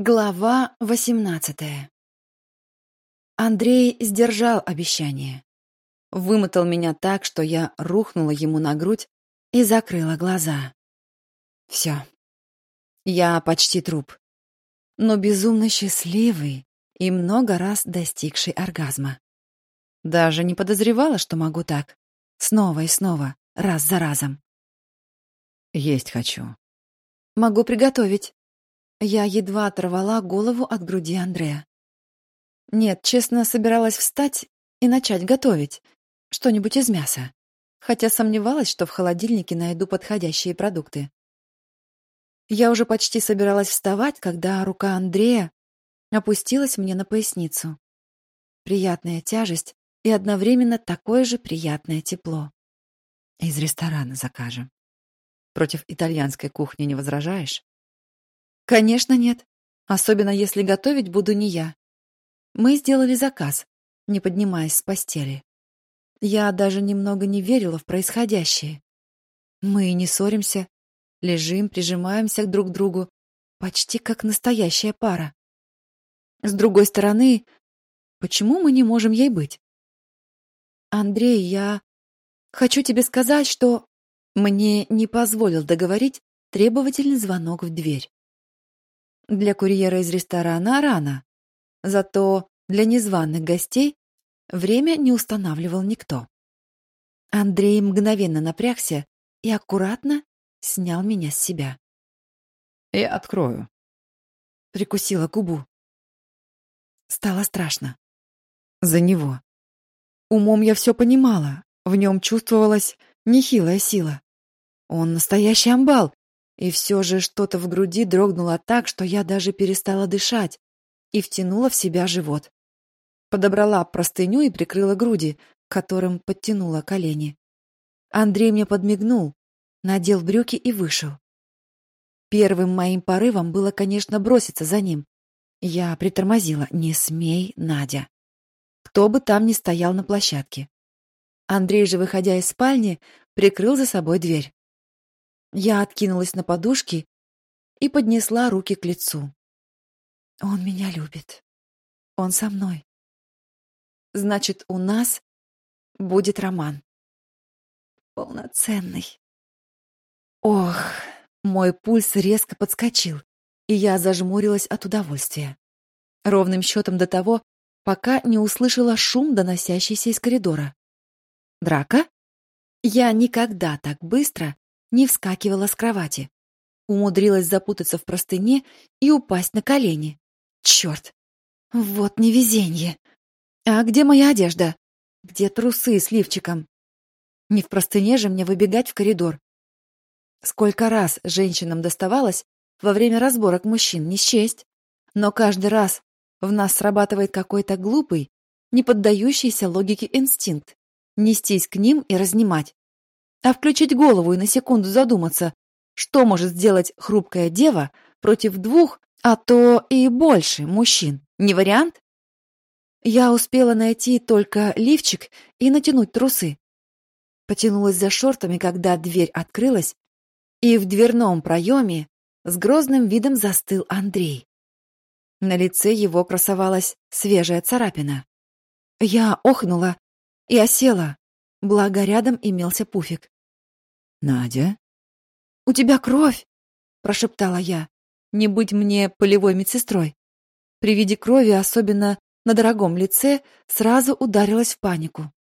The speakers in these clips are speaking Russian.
Глава восемнадцатая Андрей сдержал обещание. Вымотал меня так, что я рухнула ему на грудь и закрыла глаза. Все. Я почти труп. Но безумно счастливый и много раз достигший оргазма. Даже не подозревала, что могу так. Снова и снова, раз за разом. Есть хочу. Могу приготовить. Я едва оторвала голову от груди Андрея. Нет, честно, собиралась встать и начать готовить. Что-нибудь из мяса. Хотя сомневалась, что в холодильнике найду подходящие продукты. Я уже почти собиралась вставать, когда рука Андрея опустилась мне на поясницу. Приятная тяжесть и одновременно такое же приятное тепло. Из ресторана закажем. Против итальянской кухни не возражаешь? Конечно, нет. Особенно если готовить буду не я. Мы сделали заказ, не поднимаясь с постели. Я даже немного не верила в происходящее. Мы не ссоримся, лежим, прижимаемся друг к другу, почти как настоящая пара. С другой стороны, почему мы не можем ей быть? Андрей, я хочу тебе сказать, что мне не позволил договорить требовательный звонок в дверь. Для курьера из ресторана рано. Зато для незваных гостей время не устанавливал никто. Андрей мгновенно напрягся и аккуратно снял меня с себя. «Я открою». Прикусила губу. Стало страшно. За него. Умом я все понимала. В нем чувствовалась нехилая сила. Он настоящий амбал, и все же что-то в груди дрогнуло так, что я даже перестала дышать и втянула в себя живот. Подобрала простыню и прикрыла груди, которым подтянула колени. Андрей мне подмигнул, надел брюки и вышел. Первым моим порывом было, конечно, броситься за ним. Я притормозила. «Не смей, Надя!» Кто бы там ни стоял на площадке. Андрей же, выходя из спальни, прикрыл за собой дверь. Я откинулась на подушки и поднесла руки к лицу. Он меня любит. Он со мной. Значит, у нас будет роман. Полноценный. Ох, мой пульс резко подскочил, и я зажмурилась от удовольствия. Ровным счетом до того, пока не услышала шум, доносящийся из коридора. Драка? Я никогда так быстро не вскакивала с кровати. Умудрилась запутаться в простыне и упасть на колени. Черт! Вот невезенье! А где моя одежда? Где трусы с лифчиком? Не в простыне же мне выбегать в коридор. Сколько раз женщинам доставалось во время разборок мужчин, не счесть. Но каждый раз в нас срабатывает какой-то глупый, не поддающийся логике инстинкт — нестись к ним и разнимать а включить голову и на секунду задуматься, что может сделать хрупкая дева против двух, а то и больше мужчин. Не вариант? Я успела найти только лифчик и натянуть трусы. Потянулась за шортами, когда дверь открылась, и в дверном проеме с грозным видом застыл Андрей. На лице его красовалась свежая царапина. Я охнула и осела, благо рядом имелся пуфик. «Надя?» «У тебя кровь!» — прошептала я. «Не быть мне полевой медсестрой». При виде крови, особенно на дорогом лице, сразу ударилась в панику.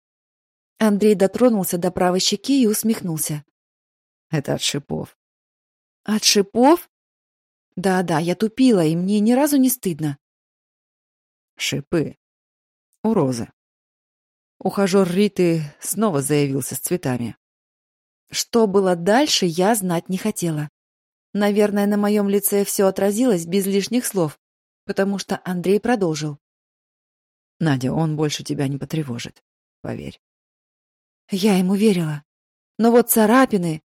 Андрей дотронулся до правой щеки и усмехнулся. «Это от шипов». «От шипов?» «Да-да, я тупила, и мне ни разу не стыдно». «Шипы. У Розы». Ухажер Риты снова заявился с цветами. Что было дальше, я знать не хотела. Наверное, на моем лице все отразилось без лишних слов, потому что Андрей продолжил. «Надя, он больше тебя не потревожит, поверь». Я ему верила. Но вот царапины...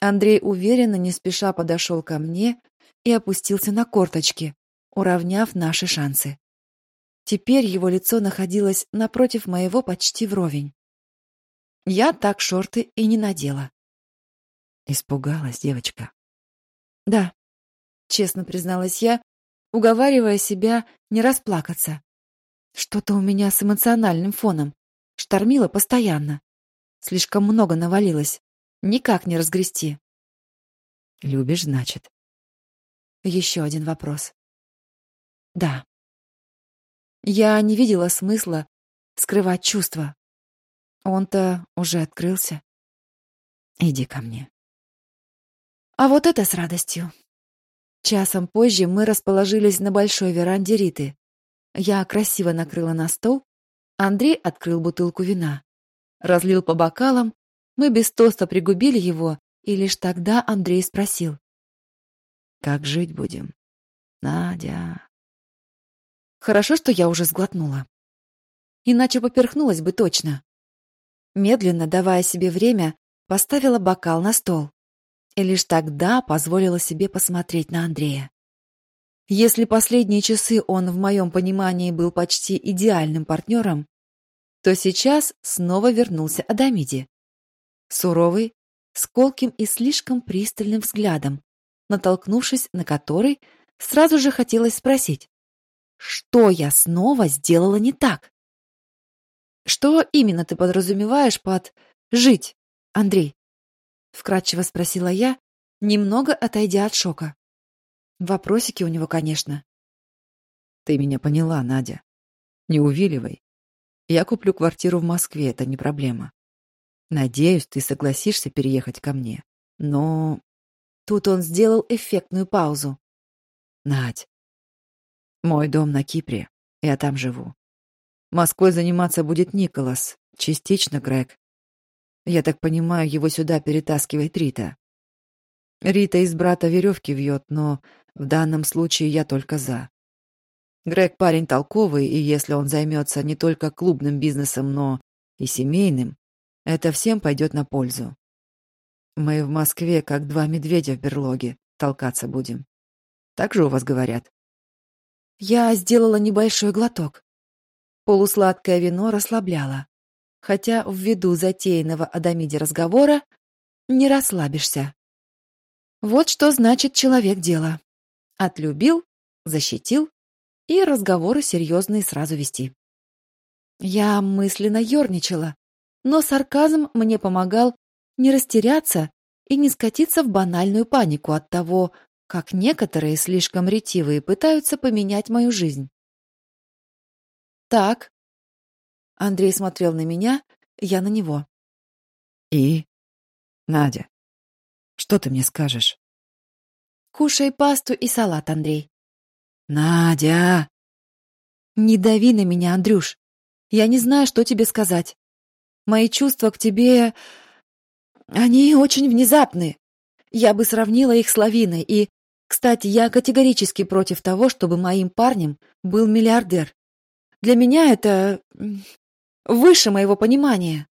Андрей уверенно, не спеша подошел ко мне и опустился на корточки, уравняв наши шансы. Теперь его лицо находилось напротив моего почти вровень. Я так шорты и не надела. Испугалась девочка. Да, честно призналась я, уговаривая себя не расплакаться. Что-то у меня с эмоциональным фоном. Штормило постоянно. Слишком много навалилось. Никак не разгрести. Любишь, значит? Еще один вопрос. Да. Я не видела смысла скрывать чувства. Он-то уже открылся. Иди ко мне. А вот это с радостью. Часом позже мы расположились на большой веранде Риты. Я красиво накрыла на стол, Андрей открыл бутылку вина. Разлил по бокалам, мы без тоста пригубили его, и лишь тогда Андрей спросил. «Как жить будем, Надя?» Хорошо, что я уже сглотнула. Иначе поперхнулась бы точно. Медленно, давая себе время, поставила бокал на стол. И лишь тогда позволила себе посмотреть на Андрея. Если последние часы он, в моем понимании, был почти идеальным партнером, то сейчас снова вернулся Адамиди. Суровый, с колким и слишком пристальным взглядом, натолкнувшись на который, сразу же хотелось спросить, что я снова сделала не так? Что именно ты подразумеваешь под «жить», Андрей? Вкратчиво спросила я, немного отойдя от шока. Вопросики у него, конечно. Ты меня поняла, Надя. Не увиливай. Я куплю квартиру в Москве, это не проблема. Надеюсь, ты согласишься переехать ко мне. Но... Тут он сделал эффектную паузу. Надь, мой дом на Кипре. Я там живу. Москвой заниматься будет Николас, частично Грег. Я так понимаю, его сюда перетаскивает Рита. Рита из брата веревки вьет, но в данном случае я только за. Грег парень толковый, и если он займется не только клубным бизнесом, но и семейным, это всем пойдет на пользу. Мы в Москве, как два медведя в берлоге, толкаться будем. Так же у вас говорят? Я сделала небольшой глоток. Полусладкое вино расслабляло. Хотя ввиду затеянного Адамиде разговора не расслабишься. Вот что значит человек дела. Отлюбил, защитил и разговоры серьезные сразу вести. Я мысленно ерничала, но сарказм мне помогал не растеряться и не скатиться в банальную панику от того, как некоторые слишком ретивые пытаются поменять мою жизнь. Так. Андрей смотрел на меня, я на него. И? Надя, что ты мне скажешь? Кушай пасту и салат, Андрей. Надя! Не дави на меня, Андрюш. Я не знаю, что тебе сказать. Мои чувства к тебе... Они очень внезапны. Я бы сравнила их с лавиной, и кстати, я категорически против того, чтобы моим парнем был миллиардер. Для меня это выше моего понимания.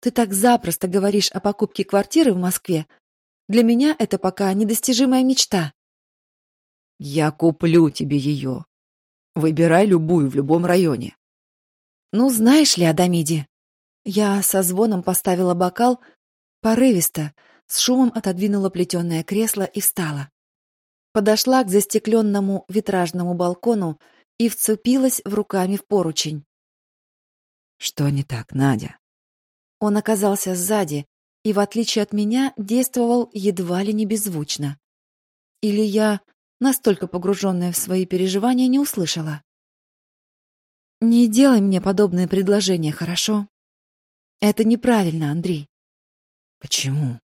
Ты так запросто говоришь о покупке квартиры в Москве. Для меня это пока недостижимая мечта. Я куплю тебе ее. Выбирай любую в любом районе. Ну, знаешь ли, Адамиди, я со звоном поставила бокал, порывисто, с шумом отодвинула плетеное кресло и встала подошла к застекленному витражному балкону и вцепилась в руками в поручень. Что не так, Надя? Он оказался сзади и, в отличие от меня, действовал едва ли не беззвучно. Или я, настолько погруженная в свои переживания, не услышала. Не делай мне подобные предложения, хорошо? Это неправильно, Андрей. Почему?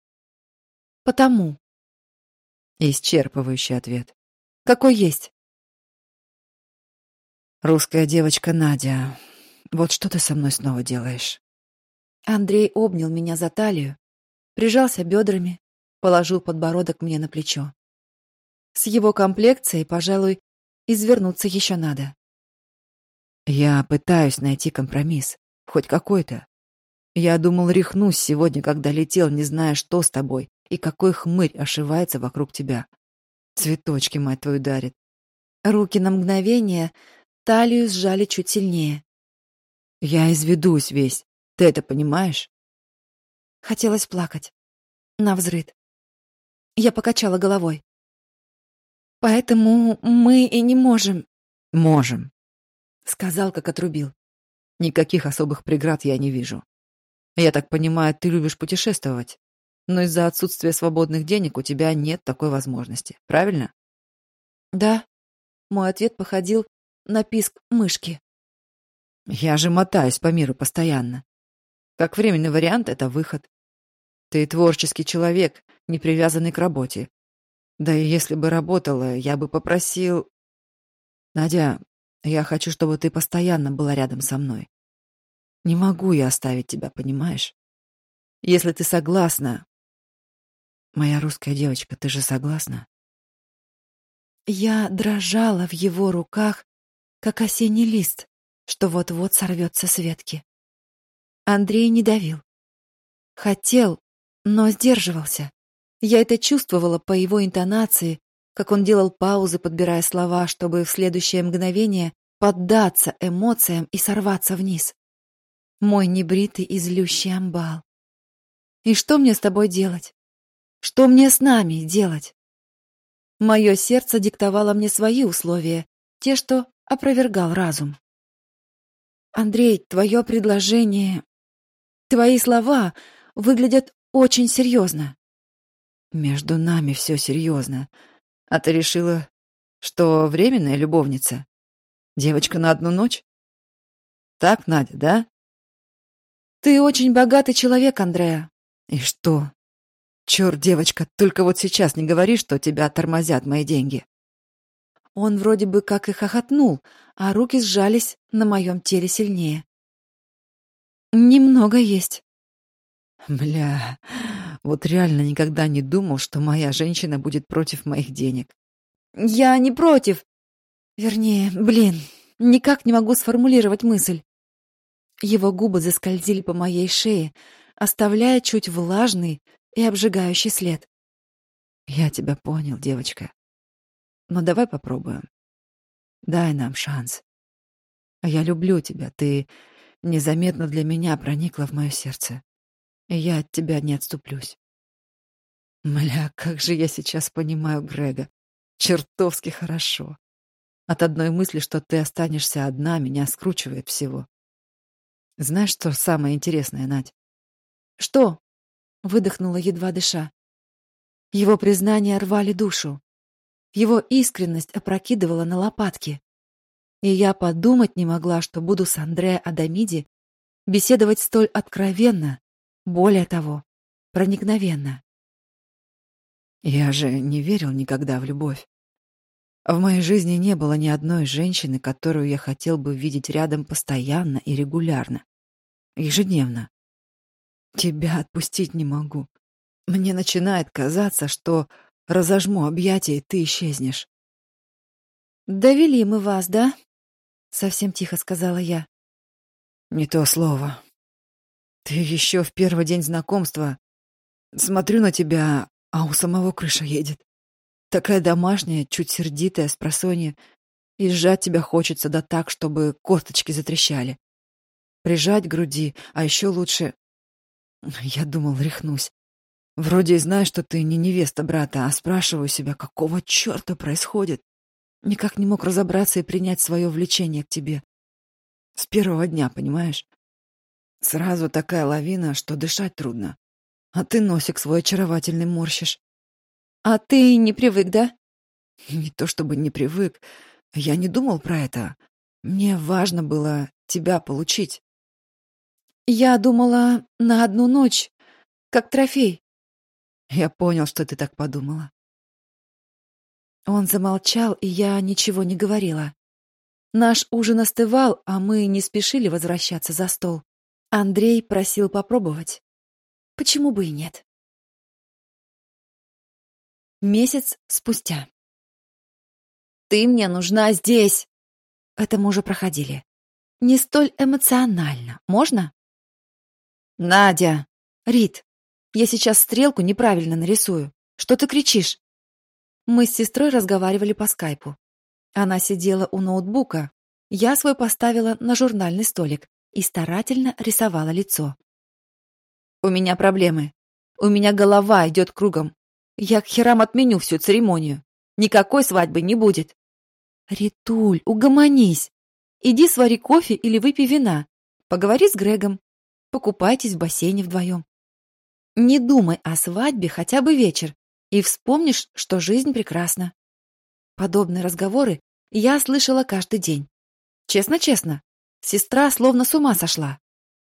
Потому. Исчерпывающий ответ. Какой есть? Русская девочка Надя. Вот что ты со мной снова делаешь? Андрей обнял меня за талию, прижался бедрами, положил подбородок мне на плечо. С его комплекцией, пожалуй, извернуться еще надо. Я пытаюсь найти компромисс, хоть какой-то. Я думал, рехнусь сегодня, когда летел, не зная, что с тобой, и какой хмырь ошивается вокруг тебя. Цветочки, мать твою, дарит. Руки на мгновение талию сжали чуть сильнее. Я изведусь весь. Ты это понимаешь? Хотелось плакать. Навзрыд. Я покачала головой. Поэтому мы и не можем. Можем, сказал, как отрубил. Никаких особых преград я не вижу. Я так понимаю, ты любишь путешествовать, но из-за отсутствия свободных денег у тебя нет такой возможности, правильно? Да. Мой ответ походил на писк мышки. Я же мотаюсь по миру постоянно. Как временный вариант это выход. Ты творческий человек, не привязанный к работе. Да и если бы работала, я бы попросил... Надя, я хочу, чтобы ты постоянно была рядом со мной. Не могу я оставить тебя, понимаешь? Если ты согласна... Моя русская девочка, ты же согласна? Я дрожала в его руках, как осенний лист, что вот-вот сорвется с ветки. Андрей не давил. Хотел, но сдерживался. Я это чувствовала по его интонации, как он делал паузы, подбирая слова, чтобы в следующее мгновение поддаться эмоциям и сорваться вниз. Мой небритый и злющий амбал. И что мне с тобой делать? Что мне с нами делать? Мое сердце диктовало мне свои условия, те, что опровергал разум. Андрей, твое предложение, твои слова выглядят очень серьезно. Между нами все серьезно. А ты решила, что временная любовница? Девочка на одну ночь? Так, Надя, да? Ты очень богатый человек, Андреа. И что? Черт, девочка, только вот сейчас не говори, что тебя тормозят мои деньги. Он вроде бы как и хохотнул, а руки сжались на моем теле сильнее. Немного есть. Бля, вот реально никогда не думал, что моя женщина будет против моих денег. Я не против. Вернее, блин, никак не могу сформулировать мысль. Его губы заскользили по моей шее, оставляя чуть влажный и обжигающий след. Я тебя понял, девочка. Но давай попробуем. Дай нам шанс. А я люблю тебя, ты незаметно для меня проникла в мое сердце и я от тебя не отступлюсь. Мля, как же я сейчас понимаю Грега. Чертовски хорошо. От одной мысли, что ты останешься одна, меня скручивает всего. Знаешь, что самое интересное, Надь? Что? Выдохнула, едва дыша. Его признания рвали душу. Его искренность опрокидывала на лопатки. И я подумать не могла, что буду с Андреа Адамиди беседовать столь откровенно, более того, проникновенно. Я же не верил никогда в любовь. В моей жизни не было ни одной женщины, которую я хотел бы видеть рядом постоянно и регулярно. Ежедневно. Тебя отпустить не могу. Мне начинает казаться, что разожму объятия, и ты исчезнешь. «Довели мы вас, да?» — совсем тихо сказала я. «Не то слово. Ты еще в первый день знакомства. Смотрю на тебя, а у самого крыша едет. Такая домашняя, чуть сердитая, с просонья. И сжать тебя хочется да так, чтобы косточки затрещали. Прижать к груди, а еще лучше... Я думал, рехнусь. Вроде и знаю, что ты не невеста брата, а спрашиваю себя, какого черта происходит. Никак не мог разобраться и принять свое влечение к тебе. С первого дня, понимаешь? Сразу такая лавина, что дышать трудно. А ты носик свой очаровательный морщишь. А ты не привык, да? Не то чтобы не привык. Я не думал про это. Мне важно было тебя получить. Я думала на одну ночь, как трофей. Я понял, что ты так подумала. Он замолчал, и я ничего не говорила. Наш ужин остывал, а мы не спешили возвращаться за стол. Андрей просил попробовать. Почему бы и нет? Месяц спустя. «Ты мне нужна здесь!» Это мы уже проходили. Не столь эмоционально. Можно? «Надя!» «Рит, я сейчас стрелку неправильно нарисую. Что ты кричишь?» Мы с сестрой разговаривали по скайпу. Она сидела у ноутбука. Я свой поставила на журнальный столик и старательно рисовала лицо. «У меня проблемы. У меня голова идет кругом. Я к херам отменю всю церемонию. Никакой свадьбы не будет. Ритуль, угомонись. Иди свари кофе или выпей вина. Поговори с Грегом. Покупайтесь в бассейне вдвоем. Не думай о свадьбе хотя бы вечер, и вспомнишь, что жизнь прекрасна. Подобные разговоры я слышала каждый день. Честно-честно, сестра словно с ума сошла.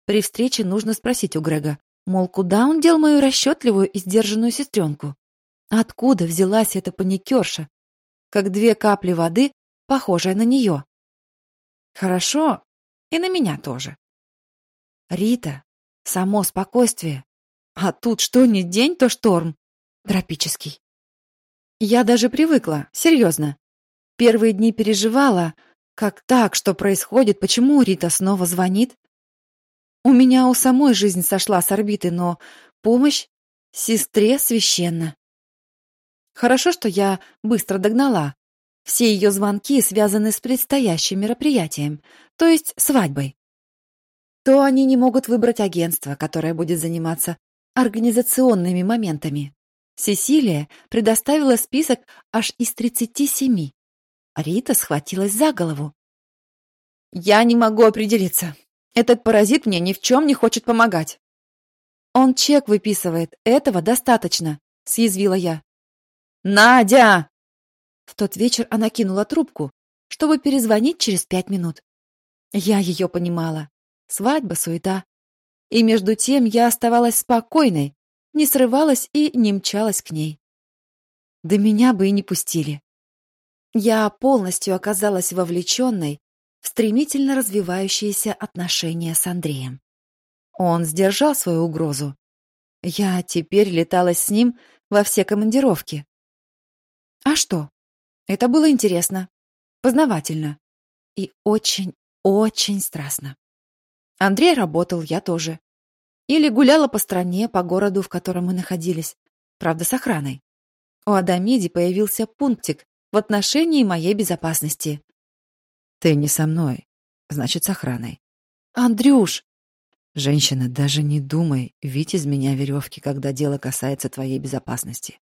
При встрече нужно спросить у Грега, мол, куда он дел мою расчетливую и сдержанную сестренку? Откуда взялась эта паникерша, как две капли воды, похожая на нее? Хорошо, и на меня тоже. Рита, само спокойствие. А тут что ни день, то шторм. Тропический. Я даже привыкла, серьезно. Первые дни переживала, как так, что происходит, почему Рита снова звонит. У меня у самой жизнь сошла с орбиты, но помощь сестре священна. Хорошо, что я быстро догнала. Все ее звонки связаны с предстоящим мероприятием, то есть свадьбой. То они не могут выбрать агентство, которое будет заниматься организационными моментами. Сесилия предоставила список аж из 37. Рита схватилась за голову. «Я не могу определиться. Этот паразит мне ни в чем не хочет помогать». «Он чек выписывает. Этого достаточно», — съязвила я. «Надя!» В тот вечер она кинула трубку, чтобы перезвонить через пять минут. Я ее понимала. Свадьба, суета. И между тем я оставалась спокойной, не срывалась и не мчалась к ней. Да меня бы и не пустили. Я полностью оказалась вовлеченной в стремительно развивающиеся отношения с Андреем. Он сдержал свою угрозу. Я теперь леталась с ним во все командировки. А что? Это было интересно, познавательно и очень-очень страстно. Андрей работал, я тоже. Или гуляла по стране, по городу, в котором мы находились. Правда, с охраной. У Адамиди появился пунктик в отношении моей безопасности. Ты не со мной, значит, с охраной. Андрюш! Женщина, даже не думай вить из меня веревки, когда дело касается твоей безопасности.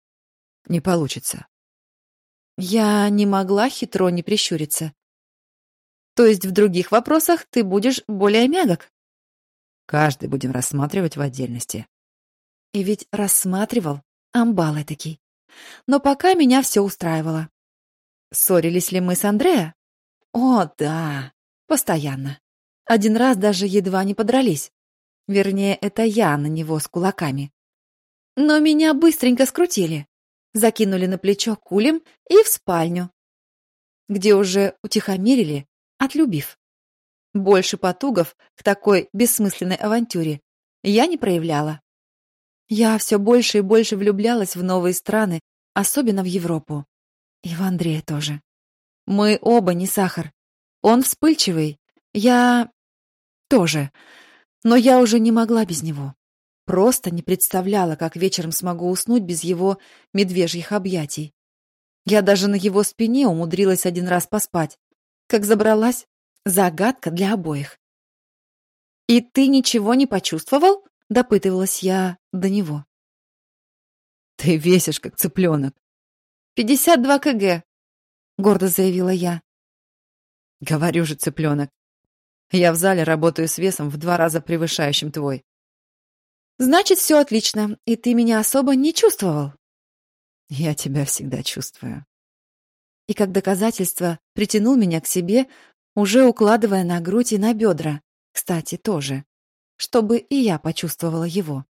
Не получится. Я не могла хитро не прищуриться. То есть в других вопросах ты будешь более мягок? Каждый будем рассматривать в отдельности. И ведь рассматривал амбал этакий. Но пока меня все устраивало. Ссорились ли мы с Андреа? О, да, постоянно. Один раз даже едва не подрались. Вернее, это я на него с кулаками. Но меня быстренько скрутили. Закинули на плечо кулем и в спальню, где уже утихомирили, отлюбив. Больше потугов к такой бессмысленной авантюре я не проявляла. Я все больше и больше влюблялась в новые страны, особенно в Европу. И в Андрея тоже. Мы оба не сахар. Он вспыльчивый, я тоже. Но я уже не могла без него. Просто не представляла, как вечером смогу уснуть без его медвежьих объятий. Я даже на его спине умудрилась один раз поспать. Как забралась, Загадка для обоих. «И ты ничего не почувствовал?» — допытывалась я до него. «Ты весишь, как цыпленок». «Пятьдесят два кг», — гордо заявила я. «Говорю же, цыпленок. Я в зале работаю с весом в два раза превышающим твой». «Значит, все отлично, и ты меня особо не чувствовал?» «Я тебя всегда чувствую». И как доказательство притянул меня к себе, уже укладывая на грудь и на бедра, кстати, тоже, чтобы и я почувствовала его.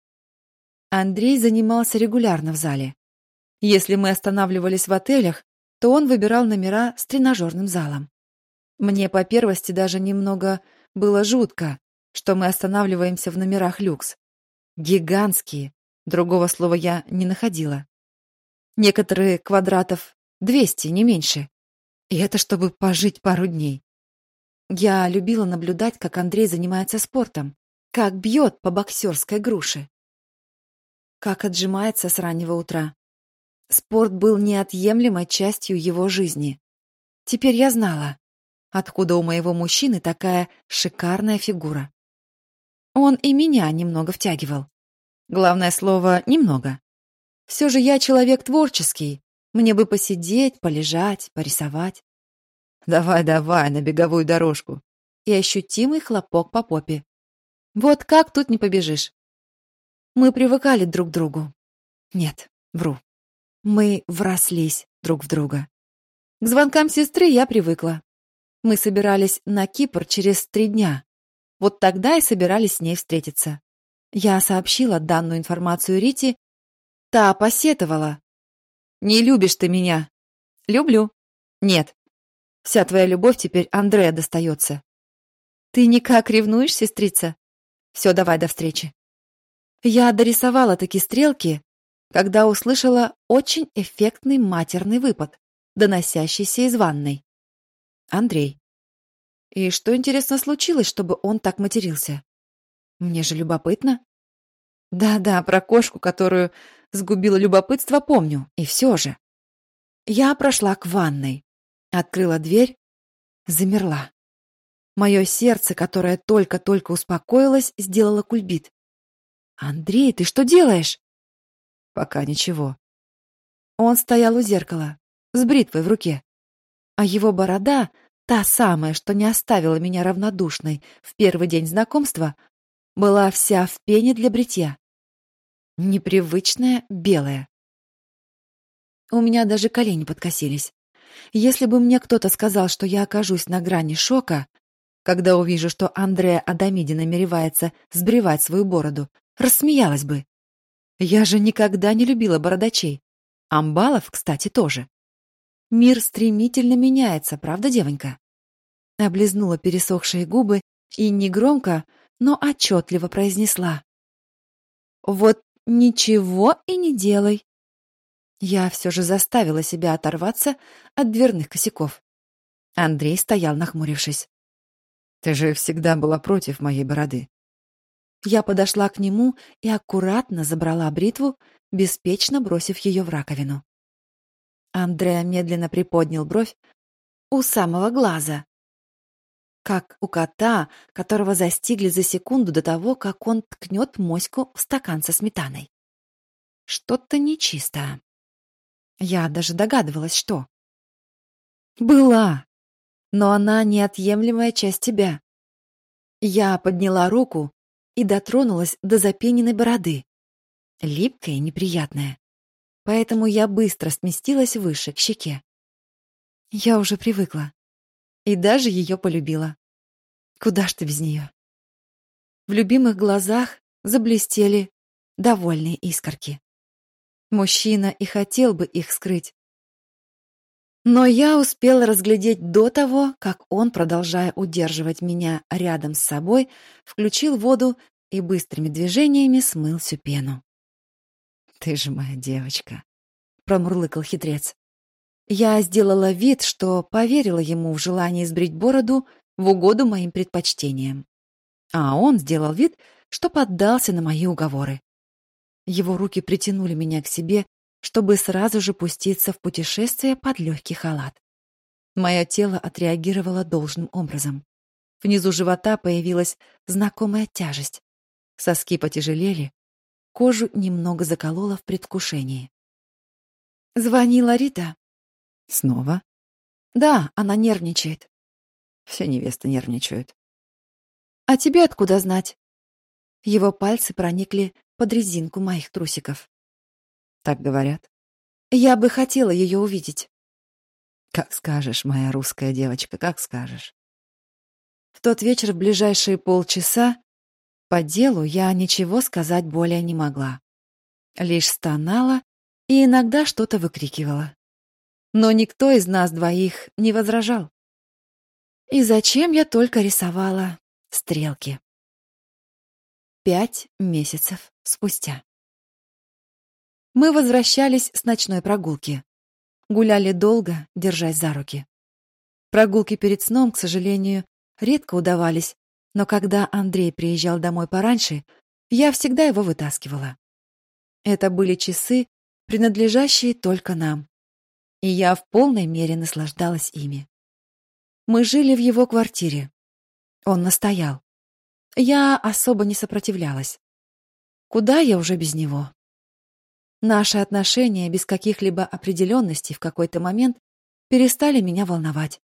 Андрей занимался регулярно в зале. Если мы останавливались в отелях, то он выбирал номера с тренажерным залом. Мне по первости даже немного было жутко, что мы останавливаемся в номерах люкс. Гигантские, другого слова я не находила. Некоторые квадратов 200, не меньше. И это чтобы пожить пару дней. Я любила наблюдать, как Андрей занимается спортом, как бьет по боксерской груше, как отжимается с раннего утра. Спорт был неотъемлемой частью его жизни. Теперь я знала, откуда у моего мужчины такая шикарная фигура. Он и меня немного втягивал. Главное слово «немного». Все же я человек творческий, Мне бы посидеть, полежать, порисовать. Давай, давай, на беговую дорожку. И ощутимый хлопок по попе. Вот как тут не побежишь? Мы привыкали друг к другу. Нет, вру. Мы врослись друг в друга. К звонкам сестры я привыкла. Мы собирались на Кипр через три дня. Вот тогда и собирались с ней встретиться. Я сообщила данную информацию Рите. Та посетовала. «Не любишь ты меня». «Люблю». «Нет. Вся твоя любовь теперь Андрея достается». «Ты никак ревнуешь, сестрица?» «Все, давай, до встречи». Я дорисовала такие стрелки, когда услышала очень эффектный матерный выпад, доносящийся из ванной. Андрей. И что, интересно, случилось, чтобы он так матерился? Мне же любопытно. Да-да, про кошку, которую сгубило любопытство, помню. И все же. Я прошла к ванной, открыла дверь, замерла. Мое сердце, которое только-только успокоилось, сделало кульбит. «Андрей, ты что делаешь?» «Пока ничего». Он стоял у зеркала, с бритвой в руке. А его борода, та самая, что не оставила меня равнодушной в первый день знакомства, была вся в пене для бритья. Непривычная, белая. У меня даже колени подкосились. Если бы мне кто-то сказал, что я окажусь на грани шока, когда увижу, что Андреа Адамиди намеревается сбривать свою бороду, рассмеялась бы. Я же никогда не любила бородачей. Амбалов, кстати, тоже. Мир стремительно меняется, правда, девонька? Облизнула пересохшие губы и негромко, но отчетливо произнесла. «Вот ничего и не делай». Я все же заставила себя оторваться от дверных косяков. Андрей стоял, нахмурившись. «Ты же всегда была против моей бороды». Я подошла к нему и аккуратно забрала бритву, беспечно бросив ее в раковину. Андреа медленно приподнял бровь у самого глаза, как у кота, которого застигли за секунду до того, как он ткнет моську в стакан со сметаной. Что-то нечисто. Я даже догадывалась, что. Была, но она неотъемлемая часть тебя. Я подняла руку и дотронулась до запененной бороды. Липкая и неприятная. Поэтому я быстро сместилась выше, к щеке. Я уже привыкла и даже ее полюбила. Куда ж ты без нее? В любимых глазах заблестели довольные искорки. Мужчина и хотел бы их скрыть. Но я успела разглядеть до того, как он, продолжая удерживать меня рядом с собой, включил воду и быстрыми движениями смыл всю пену. «Ты же моя девочка», — промурлыкал хитрец. Я сделала вид, что поверила ему в желание сбрить бороду в угоду моим предпочтениям. А он сделал вид, что поддался на мои уговоры. Его руки притянули меня к себе, чтобы сразу же пуститься в путешествие под легкий халат. Мое тело отреагировало должным образом. Внизу живота появилась знакомая тяжесть. Соски потяжелели, кожу немного заколола в предвкушении. Звонила Рита. Снова? Да, она нервничает. Все невесты нервничают. А тебе откуда знать? Его пальцы проникли под резинку моих трусиков. Так говорят. Я бы хотела ее увидеть. Как скажешь, моя русская девочка, как скажешь. В тот вечер в ближайшие полчаса по делу я ничего сказать более не могла. Лишь стонала и иногда что-то выкрикивала но никто из нас двоих не возражал. И зачем я только рисовала стрелки? Пять месяцев спустя. Мы возвращались с ночной прогулки. Гуляли долго, держась за руки. Прогулки перед сном, к сожалению, редко удавались, но когда Андрей приезжал домой пораньше, я всегда его вытаскивала. Это были часы, принадлежащие только нам и я в полной мере наслаждалась ими. Мы жили в его квартире. Он настоял. Я особо не сопротивлялась. Куда я уже без него? Наши отношения без каких-либо определенностей в какой-то момент перестали меня волновать.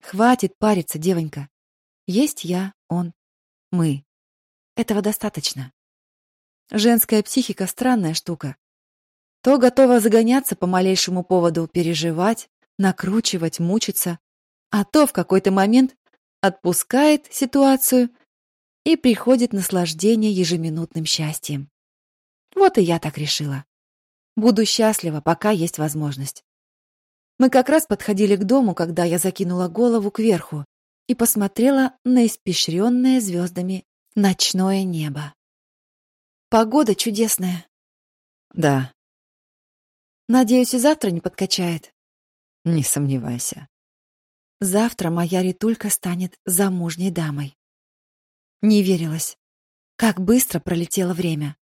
Хватит париться, девонька. Есть я, он, мы. Этого достаточно. Женская психика — странная штука. То готова загоняться по малейшему поводу, переживать, накручивать, мучиться, а то в какой-то момент отпускает ситуацию и приходит наслаждение ежеминутным счастьем. Вот и я так решила. Буду счастлива, пока есть возможность. Мы как раз подходили к дому, когда я закинула голову кверху и посмотрела на испещренное звездами ночное небо. Погода чудесная. Да. Надеюсь, и завтра не подкачает. Не сомневайся. Завтра моя Ритулька станет замужней дамой. Не верилось. Как быстро пролетело время.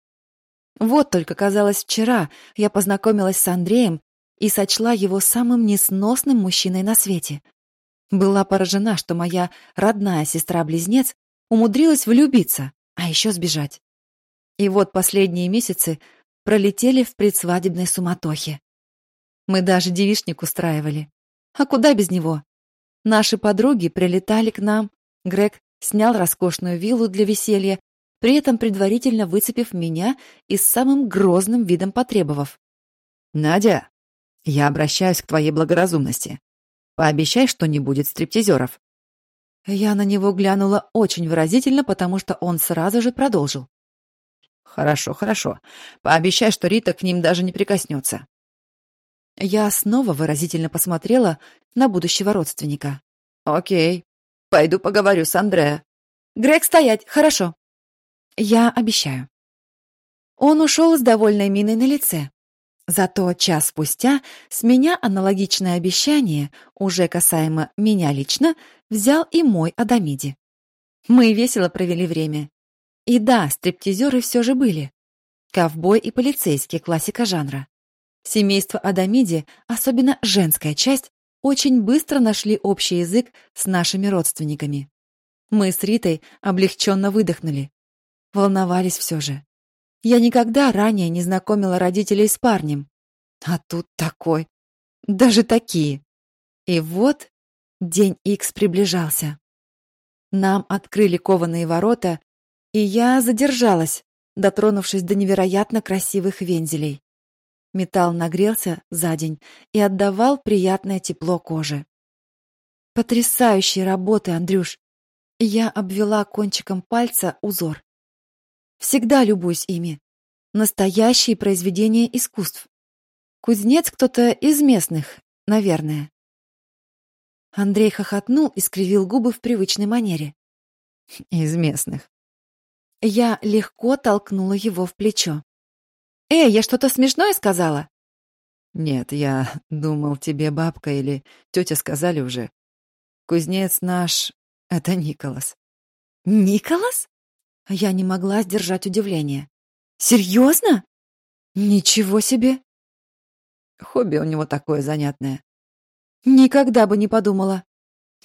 Вот только, казалось, вчера я познакомилась с Андреем и сочла его самым несносным мужчиной на свете. Была поражена, что моя родная сестра-близнец умудрилась влюбиться, а еще сбежать. И вот последние месяцы пролетели в предсвадебной суматохе. Мы даже девишник устраивали. А куда без него? Наши подруги прилетали к нам. Грег снял роскошную виллу для веселья, при этом предварительно выцепив меня и с самым грозным видом потребовав. «Надя, я обращаюсь к твоей благоразумности. Пообещай, что не будет стриптизеров». Я на него глянула очень выразительно, потому что он сразу же продолжил. «Хорошо, хорошо. Пообещай, что Рита к ним даже не прикоснется». Я снова выразительно посмотрела на будущего родственника. «Окей. Пойду поговорю с Андре». «Грег, стоять! Хорошо!» Я обещаю. Он ушел с довольной миной на лице. Зато час спустя с меня аналогичное обещание, уже касаемо меня лично, взял и мой Адамиди. Мы весело провели время. И да, стриптизеры все же были. Ковбой и полицейский, классика жанра. Семейство Адамиди, особенно женская часть, очень быстро нашли общий язык с нашими родственниками. Мы с Ритой облегченно выдохнули. Волновались все же. Я никогда ранее не знакомила родителей с парнем. А тут такой. Даже такие. И вот день Икс приближался. Нам открыли кованые ворота, и я задержалась, дотронувшись до невероятно красивых вензелей. Металл нагрелся за день и отдавал приятное тепло коже. Потрясающие работы, Андрюш. Я обвела кончиком пальца узор. Всегда любуюсь ими. Настоящие произведения искусств. Кузнец кто-то из местных, наверное. Андрей хохотнул и скривил губы в привычной манере. Из местных. Я легко толкнула его в плечо. «Эй, я что-то смешное сказала?» «Нет, я думал, тебе бабка или тетя сказали уже. Кузнец наш — это Николас». «Николас?» Я не могла сдержать удивление. «Серьезно? Ничего себе!» Хобби у него такое занятное. Никогда бы не подумала.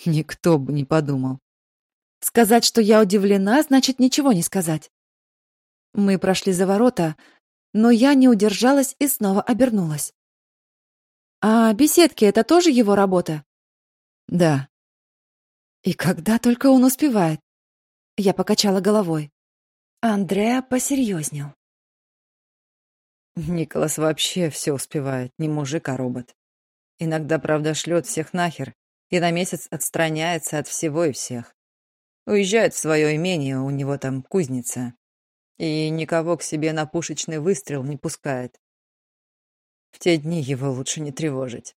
Никто бы не подумал. Сказать, что я удивлена, значит ничего не сказать. Мы прошли за ворота, но я не удержалась и снова обернулась. «А беседки — это тоже его работа?» «Да». «И когда только он успевает?» Я покачала головой. Андреа посерьезнел. Николас вообще все успевает, не мужик, а робот. Иногда, правда, шлет всех нахер и на месяц отстраняется от всего и всех. Уезжает в свое имение, у него там кузница. И никого к себе на пушечный выстрел не пускает. В те дни его лучше не тревожить.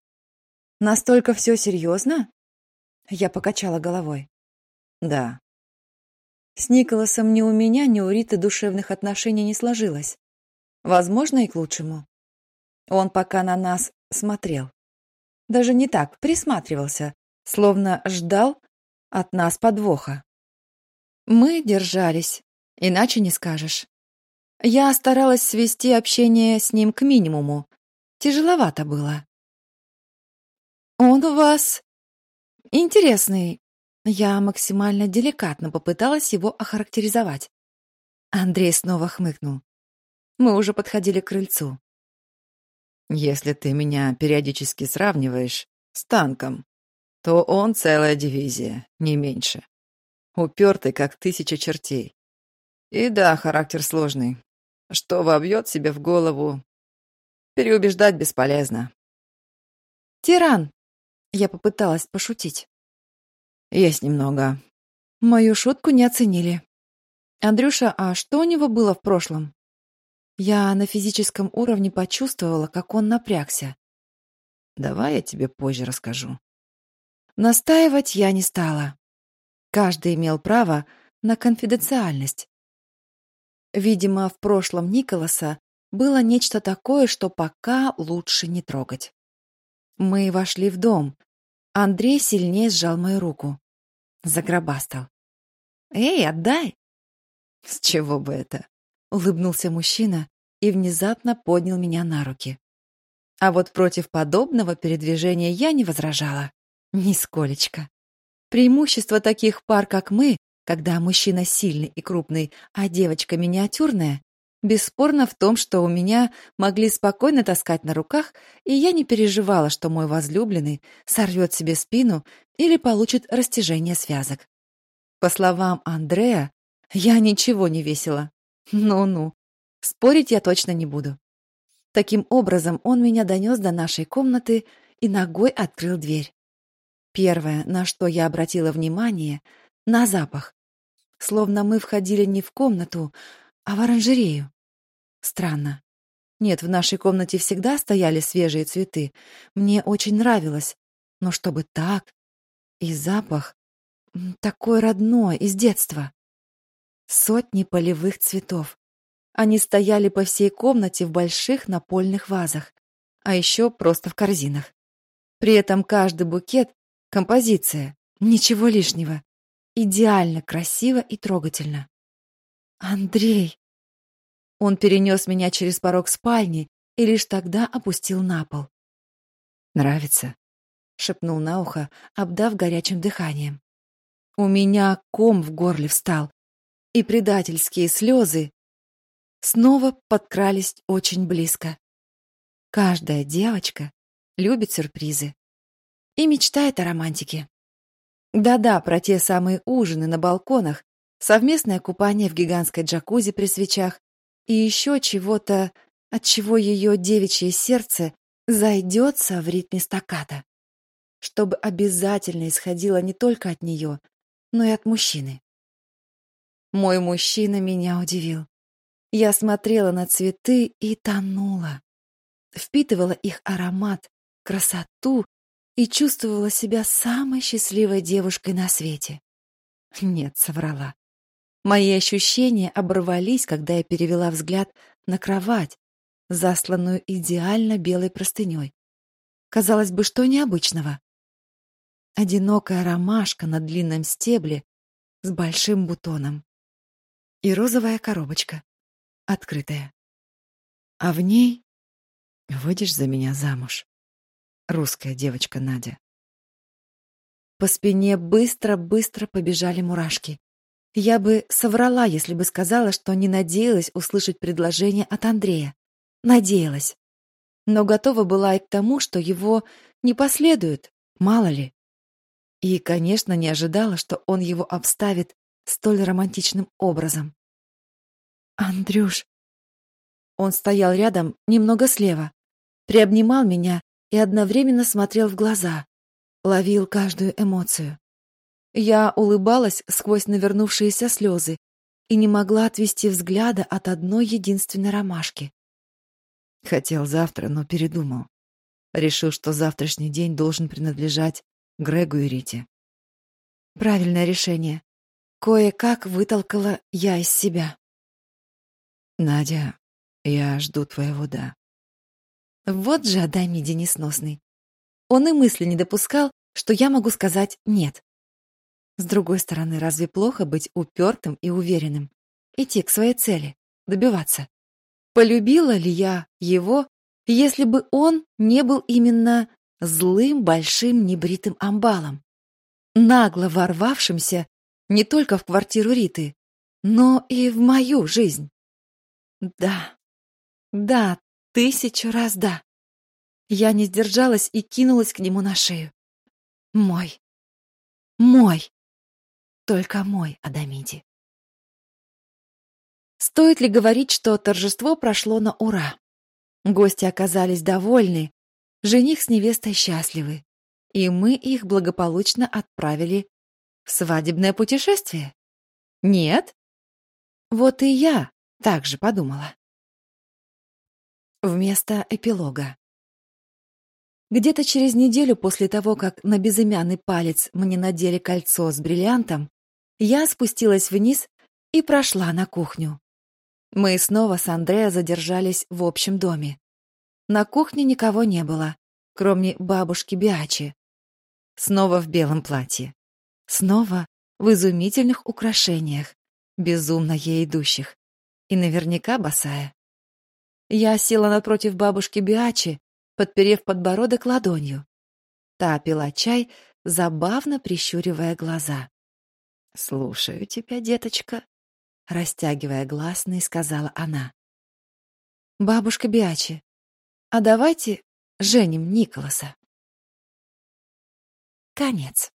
Настолько все серьезно? Я покачала головой. Да. С Николасом ни у меня, ни у Риты душевных отношений не сложилось. Возможно, и к лучшему. Он пока на нас смотрел. Даже не так, присматривался, словно ждал от нас подвоха. Мы держались, иначе не скажешь. Я старалась свести общение с ним к минимуму. Тяжеловато было. «Он у вас интересный, я максимально деликатно попыталась его охарактеризовать. Андрей снова хмыкнул. Мы уже подходили к крыльцу. Если ты меня периодически сравниваешь с танком, то он целая дивизия, не меньше. Упертый, как тысяча чертей. И да, характер сложный. Что вобьет себе в голову, переубеждать бесполезно. «Тиран!» — я попыталась пошутить. «Есть немного». Мою шутку не оценили. «Андрюша, а что у него было в прошлом?» Я на физическом уровне почувствовала, как он напрягся. «Давай я тебе позже расскажу». Настаивать я не стала. Каждый имел право на конфиденциальность. Видимо, в прошлом Николаса было нечто такое, что пока лучше не трогать. Мы вошли в дом. Андрей сильнее сжал мою руку. Загробастал. «Эй, отдай!» «С чего бы это?» — улыбнулся мужчина и внезапно поднял меня на руки. А вот против подобного передвижения я не возражала. Нисколечко. Преимущество таких пар, как мы, когда мужчина сильный и крупный, а девочка миниатюрная, бесспорно в том, что у меня могли спокойно таскать на руках, и я не переживала, что мой возлюбленный сорвет себе спину или получит растяжение связок. По словам Андрея, я ничего не весила. Ну-ну, спорить я точно не буду. Таким образом, он меня донес до нашей комнаты и ногой открыл дверь. Первое, на что я обратила внимание, на запах. Словно мы входили не в комнату, а в оранжерею. Странно. Нет, в нашей комнате всегда стояли свежие цветы. Мне очень нравилось. Но чтобы так... И запах... Такой родной, из детства. Сотни полевых цветов. Они стояли по всей комнате в больших напольных вазах, а еще просто в корзинах. При этом каждый букет Композиция. Ничего лишнего. Идеально красиво и трогательно. Андрей. Он перенес меня через порог спальни и лишь тогда опустил на пол. Нравится? шепнул на ухо, обдав горячим дыханием. У меня ком в горле встал, и предательские слезы снова подкрались очень близко. Каждая девочка любит сюрпризы и мечтает о романтике. Да-да, про те самые ужины на балконах, совместное купание в гигантской джакузи при свечах и еще чего-то, от чего ее девичье сердце зайдется в ритме стаката, чтобы обязательно исходило не только от нее, но и от мужчины. Мой мужчина меня удивил. Я смотрела на цветы и тонула. Впитывала их аромат, красоту и чувствовала себя самой счастливой девушкой на свете. Нет, соврала. Мои ощущения оборвались, когда я перевела взгляд на кровать, засланную идеально белой простыней. Казалось бы, что необычного. Одинокая ромашка на длинном стебле с большим бутоном. И розовая коробочка, открытая. А в ней «Выйдешь за меня замуж?» Русская девочка Надя. По спине быстро-быстро побежали мурашки. Я бы соврала, если бы сказала, что не надеялась услышать предложение от Андрея. Надеялась. Но готова была и к тому, что его не последует, мало ли. И, конечно, не ожидала, что он его обставит столь романтичным образом. «Андрюш...» Он стоял рядом, немного слева, приобнимал меня и одновременно смотрел в глаза, ловил каждую эмоцию. Я улыбалась сквозь навернувшиеся слезы и не могла отвести взгляда от одной единственной ромашки. Хотел завтра, но передумал. Решил, что завтрашний день должен принадлежать Грегу и Рите. Правильное решение. Кое-как вытолкала я из себя. Надя, я жду твоего «да». Вот же Адамиди несносный. Он и мысли не допускал, что я могу сказать «нет». С другой стороны, разве плохо быть упертым и уверенным? Идти к своей цели, добиваться. Полюбила ли я его, если бы он не был именно злым, большим, небритым амбалом, нагло ворвавшимся не только в квартиру Риты, но и в мою жизнь? Да, да, Тысячу раз да. Я не сдержалась и кинулась к нему на шею. Мой. Мой. Только мой Адамиди. Стоит ли говорить, что торжество прошло на ура? Гости оказались довольны, жених с невестой счастливы, и мы их благополучно отправили в свадебное путешествие. Нет? Вот и я так же подумала. Вместо эпилога. Где-то через неделю после того, как на безымянный палец мне надели кольцо с бриллиантом, я спустилась вниз и прошла на кухню. Мы снова с Андреа задержались в общем доме. На кухне никого не было, кроме бабушки Биачи. Снова в белом платье. Снова в изумительных украшениях, безумно ей идущих. И наверняка босая. Я села напротив бабушки Биачи, подперев подбородок ладонью. Та пила чай, забавно прищуривая глаза. «Слушаю тебя, деточка», — растягивая гласные, сказала она. «Бабушка Биачи, а давайте женим Николаса». Конец.